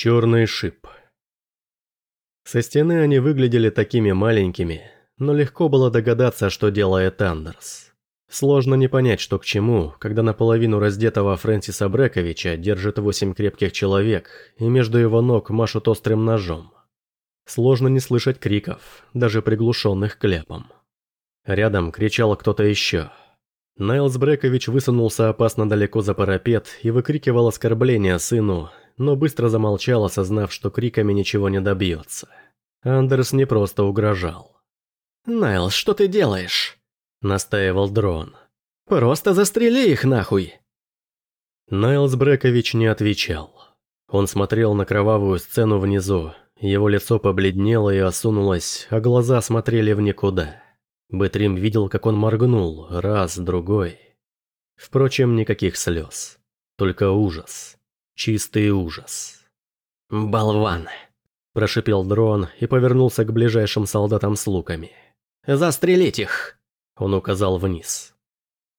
Черный шип. Со стены они выглядели такими маленькими, но легко было догадаться, что делает Андерс. Сложно не понять, что к чему, когда наполовину раздетого Фрэнсиса Брековича держит восемь крепких человек, и между его ног машут острым ножом. Сложно не слышать криков, даже приглушенных кляпом. Рядом кричал кто-то еще. Найлс Брекович высунулся опасно далеко за парапет и выкрикивал оскорбления сыну, но быстро замолчал, осознав, что криками ничего не добьется. Андерс не просто угрожал. «Найлс, что ты делаешь?» – настаивал дрон. «Просто застрели их нахуй!» Найлс Брекович не отвечал. Он смотрел на кровавую сцену внизу, его лицо побледнело и осунулось, а глаза смотрели в никуда. Бэтрим видел, как он моргнул, раз, другой. Впрочем, никаких слез. Только ужас. Чистый ужас. «Болван!» – прошипел дрон и повернулся к ближайшим солдатам с луками. «Застрелить их!» – он указал вниз.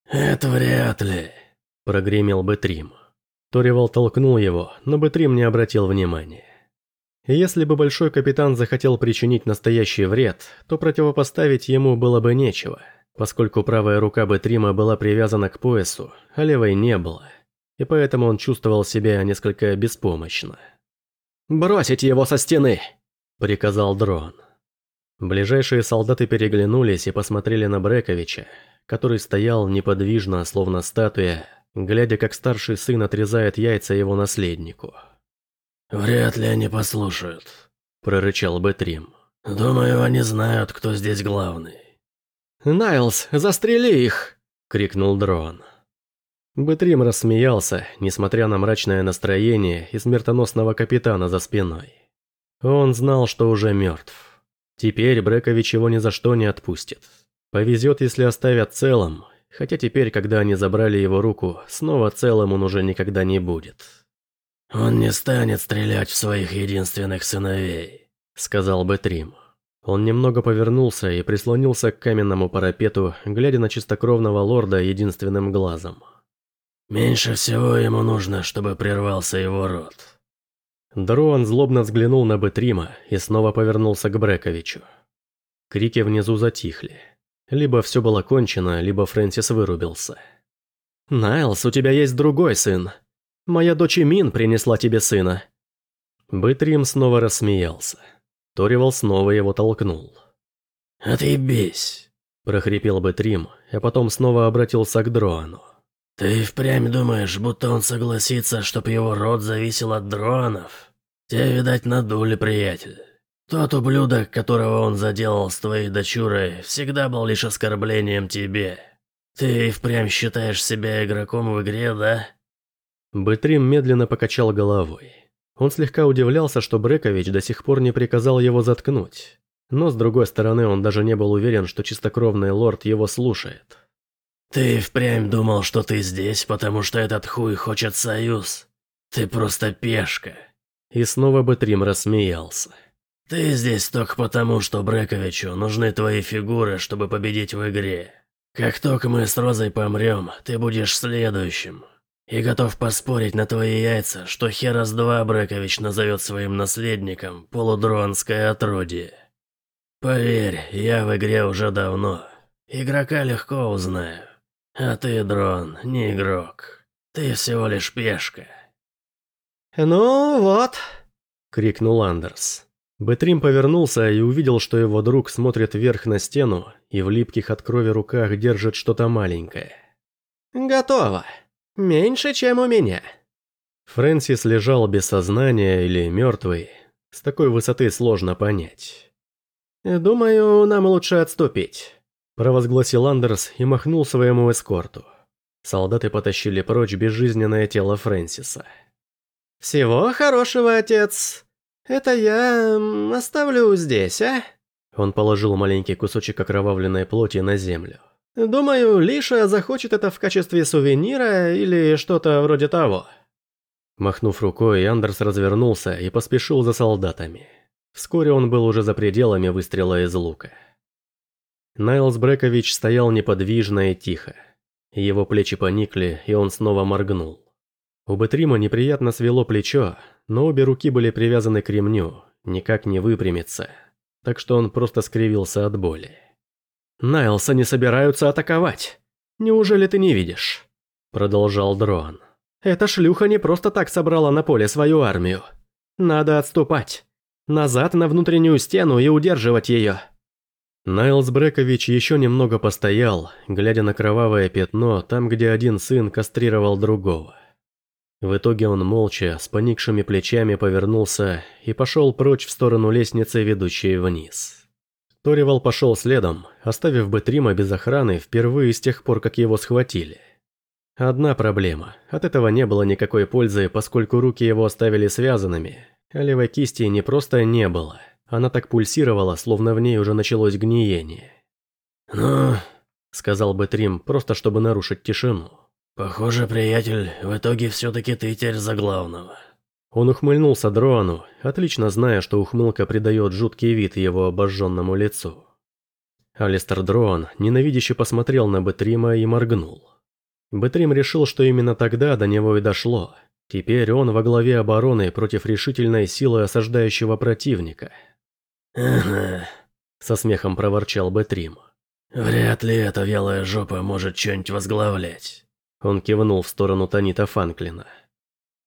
«Это вряд ли», – прогремел Бэтрим. Торивал толкнул его, но Бэтрим не обратил внимания. Если бы Большой Капитан захотел причинить настоящий вред, то противопоставить ему было бы нечего, поскольку правая рука Бэтрима была привязана к поясу, а левой не было – и поэтому он чувствовал себя несколько беспомощно. «Бросить его со стены!» – приказал дрон. Ближайшие солдаты переглянулись и посмотрели на Брековича, который стоял неподвижно, словно статуя, глядя, как старший сын отрезает яйца его наследнику. «Вряд ли они послушают», – прорычал Бэтрим. «Думаю, они знают, кто здесь главный». «Найлз, застрели их!» – крикнул дрон. Бэтрим рассмеялся, несмотря на мрачное настроение и смертоносного капитана за спиной. Он знал, что уже мертв. Теперь Брекович его ни за что не отпустит. Повезет, если оставят целым, хотя теперь, когда они забрали его руку, снова целым он уже никогда не будет. «Он не станет стрелять в своих единственных сыновей», — сказал Бэтрим. Он немного повернулся и прислонился к каменному парапету, глядя на чистокровного лорда единственным глазом. Меньше всего ему нужно, чтобы прервался его род. Дроан злобно взглянул на Бетрима и снова повернулся к Брековичу. Крики внизу затихли. Либо все было кончено, либо Фрэнсис вырубился. «Найлс, у тебя есть другой сын. Моя дочь Мин принесла тебе сына». Бэтрим снова рассмеялся. Торивал снова его толкнул. «Отъебись», – прохрипел Бэтрим, а потом снова обратился к Дроану. «Ты впрямь думаешь, будто он согласится, чтоб его род зависел от дронов? Тебя, видать, надули, приятель. Тот ублюдок, которого он заделал с твоей дочурой, всегда был лишь оскорблением тебе. Ты впрямь считаешь себя игроком в игре, да?» Бэтрим медленно покачал головой. Он слегка удивлялся, что Брекович до сих пор не приказал его заткнуть. Но с другой стороны, он даже не был уверен, что чистокровный лорд его слушает. «Ты впрямь думал, что ты здесь, потому что этот хуй хочет союз? Ты просто пешка». И снова Бэтрим рассмеялся. «Ты здесь только потому, что Брековичу нужны твои фигуры, чтобы победить в игре. Как только мы с Розой помрем, ты будешь следующим. И готов поспорить на твои яйца, что Херас 2 Брекович назовет своим наследником полудронское отродье. Поверь, я в игре уже давно. Игрока легко узнаю. А ты, дрон, не игрок. Ты всего лишь пешка. «Ну вот», — крикнул Андерс. Бэтрим повернулся и увидел, что его друг смотрит вверх на стену и в липких от крови руках держит что-то маленькое. «Готово. Меньше, чем у меня». Фрэнсис лежал без сознания или мертвый. С такой высоты сложно понять. «Думаю, нам лучше отступить» провозгласил Андерс и махнул своему эскорту. Солдаты потащили прочь безжизненное тело Фрэнсиса. «Всего хорошего, отец. Это я оставлю здесь, а?» Он положил маленький кусочек окровавленной плоти на землю. «Думаю, Лиша захочет это в качестве сувенира или что-то вроде того». Махнув рукой, Андерс развернулся и поспешил за солдатами. Вскоре он был уже за пределами выстрела из лука. Найлс Брекович стоял неподвижно и тихо. Его плечи поникли, и он снова моргнул. У Бетрима неприятно свело плечо, но обе руки были привязаны к ремню, никак не выпрямиться, так что он просто скривился от боли. «Найлса не собираются атаковать. Неужели ты не видишь?» Продолжал Дрон. «Эта шлюха не просто так собрала на поле свою армию. Надо отступать. Назад на внутреннюю стену и удерживать ее». Найлс Брекович еще немного постоял, глядя на кровавое пятно там, где один сын кастрировал другого. В итоге он молча, с поникшими плечами повернулся и пошел прочь в сторону лестницы, ведущей вниз. Торивал пошел следом, оставив Бетрима без охраны впервые с тех пор, как его схватили. Одна проблема. От этого не было никакой пользы, поскольку руки его оставили связанными, а левой кисти не просто не было. Она так пульсировала, словно в ней уже началось гниение. «Ну...» — сказал Бетрим, просто чтобы нарушить тишину. «Похоже, приятель, в итоге все-таки ты теперь за главного». Он ухмыльнулся Дроану, отлично зная, что ухмылка придает жуткий вид его обожженному лицу. Алистер Дроан ненавидяще посмотрел на Бетрима и моргнул. Бетрим решил, что именно тогда до него и дошло. Теперь он во главе обороны против решительной силы осаждающего противника. «Ага», — со смехом проворчал Бетрим. «Вряд ли эта вялая жопа может что-нибудь возглавлять». Он кивнул в сторону Танита Фанклина.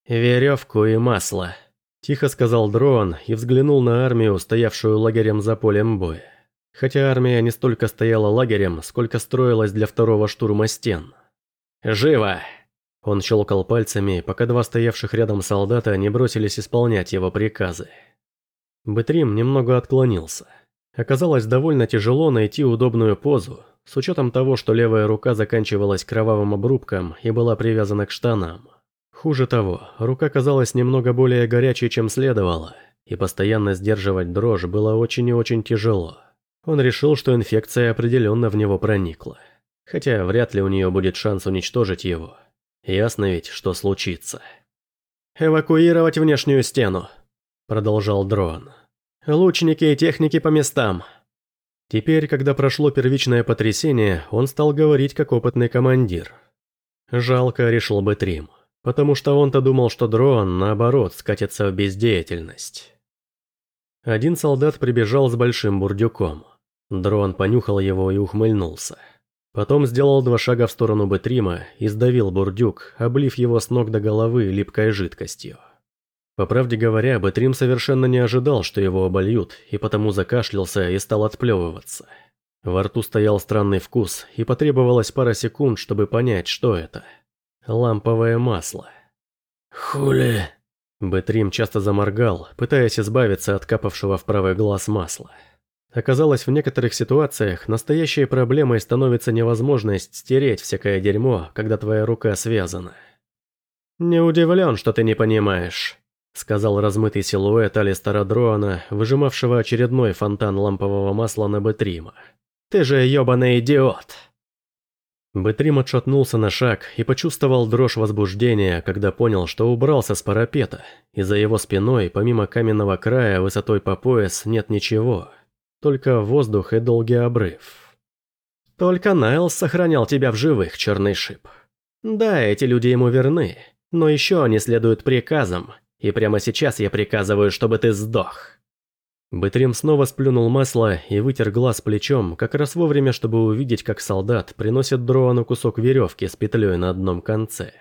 «Веревку и масло», – тихо сказал Дрон и взглянул на армию, стоявшую лагерем за полем боя. Хотя армия не столько стояла лагерем, сколько строилась для второго штурма стен. «Живо!» Он щелкал пальцами, пока два стоявших рядом солдата не бросились исполнять его приказы. Бэтрим немного отклонился. Оказалось довольно тяжело найти удобную позу, с учетом того, что левая рука заканчивалась кровавым обрубком и была привязана к штанам. Хуже того, рука казалась немного более горячей, чем следовало, и постоянно сдерживать дрожь было очень и очень тяжело. Он решил, что инфекция определенно в него проникла. Хотя вряд ли у нее будет шанс уничтожить его. Ясно ведь, что случится. «Эвакуировать внешнюю стену», – продолжал дрон. «Лучники и техники по местам. Теперь, когда прошло первичное потрясение, он стал говорить как опытный командир. Жалко, решил бы Трим, потому что он-то думал, что дрон, наоборот, скатится в бездеятельность. Один солдат прибежал с большим бурдюком. Дрон понюхал его и ухмыльнулся. Потом сделал два шага в сторону Бетрима и сдавил бурдюк, облив его с ног до головы липкой жидкостью. По правде говоря, Бэтрим совершенно не ожидал, что его обольют, и потому закашлялся и стал отплевываться. Во рту стоял странный вкус, и потребовалось пара секунд, чтобы понять, что это. Ламповое масло. «Хули...» Бэтрим часто заморгал, пытаясь избавиться от капавшего в правый глаз масла. Оказалось, в некоторых ситуациях настоящей проблемой становится невозможность стереть всякое дерьмо, когда твоя рука связана. «Не удивлен, что ты не понимаешь», сказал размытый силуэт Алистера Дроана, выжимавшего очередной фонтан лампового масла на Бетрима. «Ты же ёбаный идиот!» Бэтрим отшатнулся на шаг и почувствовал дрожь возбуждения, когда понял, что убрался с парапета, и за его спиной, помимо каменного края высотой по пояс, нет ничего. Только воздух и долгий обрыв. Только Найлс сохранял тебя в живых, черный шип. Да, эти люди ему верны, но еще они следуют приказам, и прямо сейчас я приказываю, чтобы ты сдох». Бытрим снова сплюнул масло и вытер глаз плечом, как раз вовремя, чтобы увидеть, как солдат приносит Дроану кусок веревки с петлей на одном конце.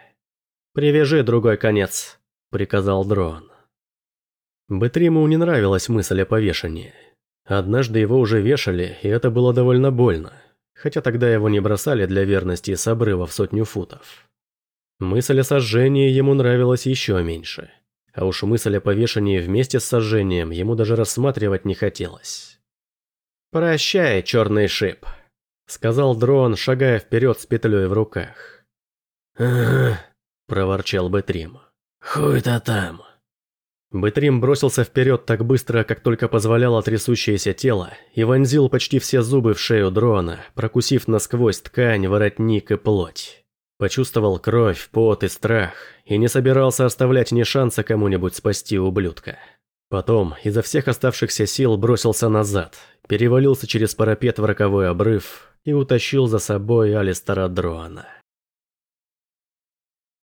«Привяжи другой конец», — приказал Дроан. Бытриму не нравилась мысль о повешении. Однажды его уже вешали, и это было довольно больно, хотя тогда его не бросали для верности с обрыва в сотню футов. Мысль о сожжении ему нравилась еще меньше — а уж мысль о повешении вместе с сожжением ему даже рассматривать не хотелось. «Прощай, черный шип», — сказал дрон, шагая вперед с петлей в руках. «Ага», — проворчал Бэтрим. «Хуй-то там». Бэтрим бросился вперед так быстро, как только позволяло трясущееся тело, и вонзил почти все зубы в шею дрона, прокусив насквозь ткань, воротник и плоть. Почувствовал кровь, пот и страх, и не собирался оставлять ни шанса кому-нибудь спасти ублюдка. Потом, изо всех оставшихся сил, бросился назад, перевалился через парапет в роковой обрыв и утащил за собой Алистера Дроана.